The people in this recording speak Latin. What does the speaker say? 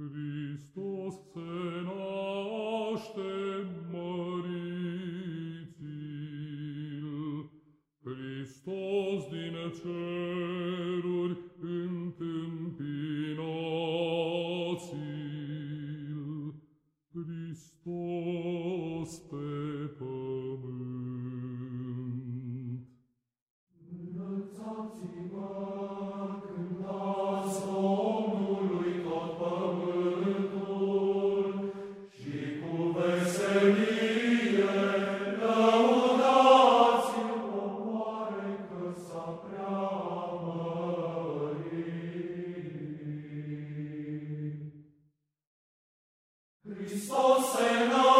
Christus se naște mărițil, Christus din cer, eternal.